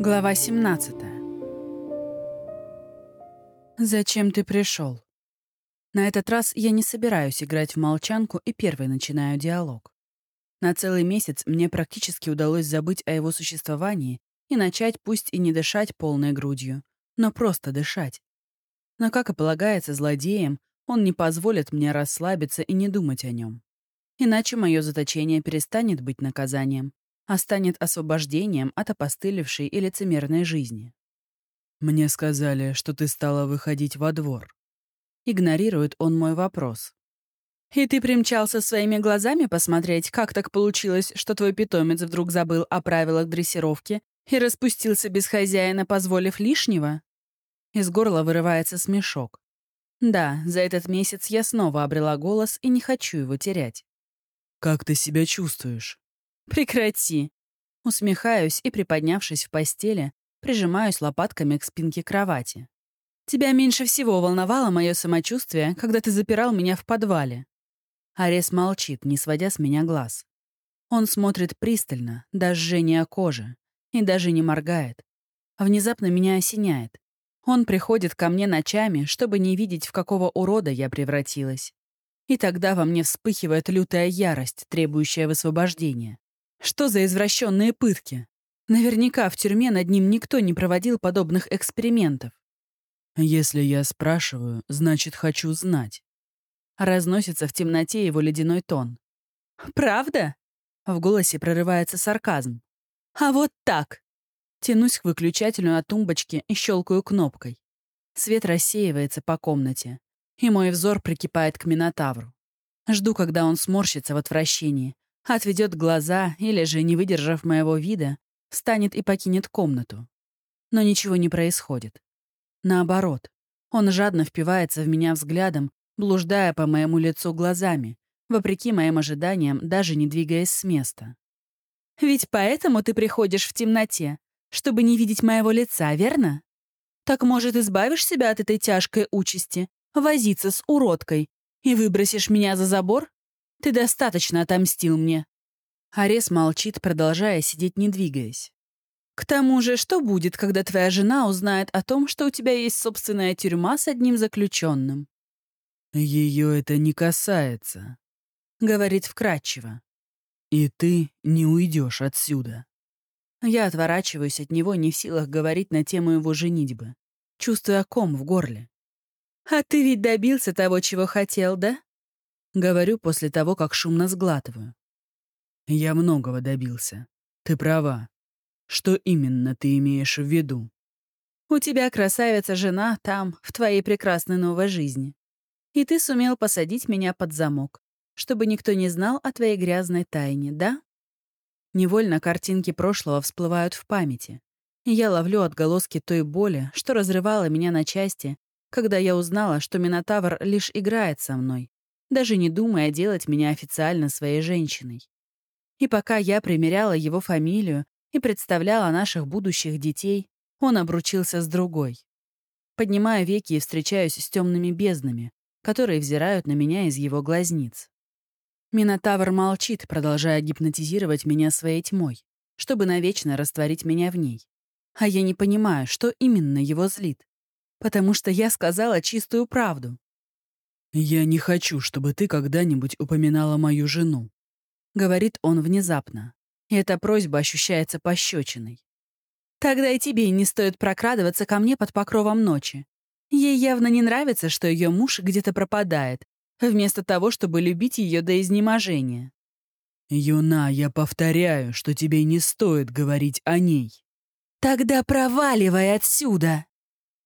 Глава 17 «Зачем ты пришел?» На этот раз я не собираюсь играть в молчанку и первой начинаю диалог. На целый месяц мне практически удалось забыть о его существовании и начать пусть и не дышать полной грудью, но просто дышать. Но, как и полагается злодеям, он не позволит мне расслабиться и не думать о нем. Иначе мое заточение перестанет быть наказанием, а станет освобождением от опостылевшей и лицемерной жизни. «Мне сказали, что ты стала выходить во двор». Игнорирует он мой вопрос. «И ты примчался своими глазами посмотреть, как так получилось, что твой питомец вдруг забыл о правилах дрессировки и распустился без хозяина, позволив лишнего?» Из горла вырывается смешок. Да, за этот месяц я снова обрела голос и не хочу его терять. «Как ты себя чувствуешь?» «Прекрати!» Усмехаюсь и, приподнявшись в постели, прижимаюсь лопатками к спинке кровати. «Тебя меньше всего волновало мое самочувствие, когда ты запирал меня в подвале». Арес молчит, не сводя с меня глаз. Он смотрит пристально, до жжения кожи, и даже не моргает. Внезапно меня осеняет. Он приходит ко мне ночами, чтобы не видеть, в какого урода я превратилась. И тогда во мне вспыхивает лютая ярость, требующая высвобождения. Что за извращенные пытки? Наверняка в тюрьме над ним никто не проводил подобных экспериментов. «Если я спрашиваю, значит, хочу знать». Разносится в темноте его ледяной тон. «Правда?» В голосе прорывается сарказм. «А вот так!» Тянусь к выключателю на тумбочке и щелкаю кнопкой. Свет рассеивается по комнате и мой взор прикипает к Минотавру. Жду, когда он сморщится в отвращении, отведет глаза или же, не выдержав моего вида, встанет и покинет комнату. Но ничего не происходит. Наоборот, он жадно впивается в меня взглядом, блуждая по моему лицу глазами, вопреки моим ожиданиям, даже не двигаясь с места. «Ведь поэтому ты приходишь в темноте, чтобы не видеть моего лица, верно? Так, может, избавишь себя от этой тяжкой участи возиться с уродкой и выбросишь меня за забор? Ты достаточно отомстил мне». Арес молчит, продолжая сидеть, не двигаясь. «К тому же, что будет, когда твоя жена узнает о том, что у тебя есть собственная тюрьма с одним заключенным?» «Ее это не касается», — говорит вкратчиво. «И ты не уйдешь отсюда». Я отворачиваюсь от него, не в силах говорить на тему его женитьбы, чувствуя ком в горле. «А ты ведь добился того, чего хотел, да?» Говорю после того, как шумно сглатываю. «Я многого добился. Ты права. Что именно ты имеешь в виду?» «У тебя красавица жена там, в твоей прекрасной новой жизни. И ты сумел посадить меня под замок, чтобы никто не знал о твоей грязной тайне, да?» Невольно картинки прошлого всплывают в памяти. Я ловлю отголоски той боли, что разрывала меня на части когда я узнала, что Минотавр лишь играет со мной, даже не думая делать меня официально своей женщиной. И пока я примеряла его фамилию и представляла наших будущих детей, он обручился с другой. Поднимаю веки и встречаюсь с темными безднами, которые взирают на меня из его глазниц. Минотавр молчит, продолжая гипнотизировать меня своей тьмой, чтобы навечно растворить меня в ней. А я не понимаю, что именно его злит потому что я сказала чистую правду. «Я не хочу, чтобы ты когда-нибудь упоминала мою жену», — говорит он внезапно. И эта просьба ощущается пощечиной. «Тогда и тебе не стоит прокрадываться ко мне под покровом ночи. Ей явно не нравится, что ее муж где-то пропадает, вместо того, чтобы любить ее до изнеможения». «Юна, я повторяю, что тебе не стоит говорить о ней». «Тогда проваливай отсюда!»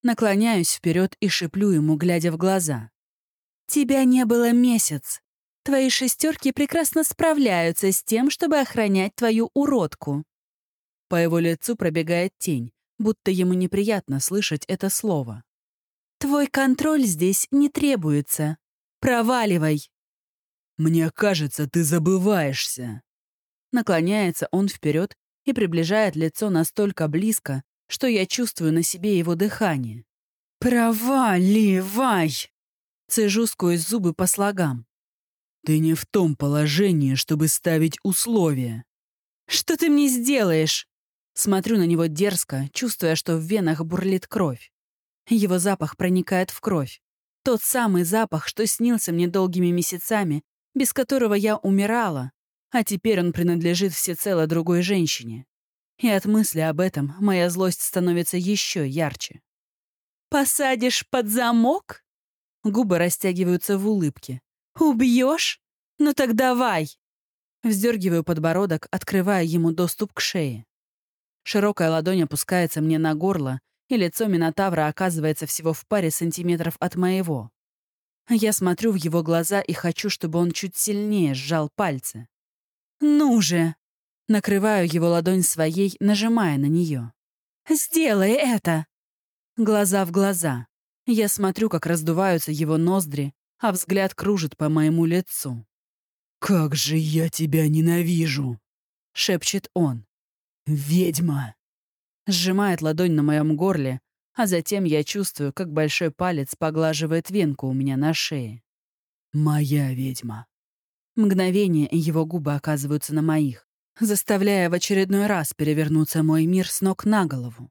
Наклоняюсь вперед и шиплю ему, глядя в глаза. «Тебя не было месяц. Твои шестерки прекрасно справляются с тем, чтобы охранять твою уродку». По его лицу пробегает тень, будто ему неприятно слышать это слово. «Твой контроль здесь не требуется. Проваливай!» «Мне кажется, ты забываешься!» Наклоняется он вперед и приближает лицо настолько близко, что я чувствую на себе его дыхание. «Проваливай!» Цежу сквозь зубы по слогам. «Ты не в том положении, чтобы ставить условия». «Что ты мне сделаешь?» Смотрю на него дерзко, чувствуя, что в венах бурлит кровь. Его запах проникает в кровь. Тот самый запах, что снился мне долгими месяцами, без которого я умирала, а теперь он принадлежит всецело другой женщине. И от мысли об этом моя злость становится еще ярче. «Посадишь под замок?» Губы растягиваются в улыбке. «Убьешь? Ну так давай!» Вздергиваю подбородок, открывая ему доступ к шее. Широкая ладонь опускается мне на горло, и лицо Минотавра оказывается всего в паре сантиметров от моего. Я смотрю в его глаза и хочу, чтобы он чуть сильнее сжал пальцы. «Ну же!» Накрываю его ладонь своей, нажимая на нее. «Сделай это!» Глаза в глаза. Я смотрю, как раздуваются его ноздри, а взгляд кружит по моему лицу. «Как же я тебя ненавижу!» — шепчет он. «Ведьма!» Сжимает ладонь на моем горле, а затем я чувствую, как большой палец поглаживает венку у меня на шее. «Моя ведьма!» Мгновение, его губы оказываются на моих, заставляя в очередной раз перевернуться мой мир с ног на голову.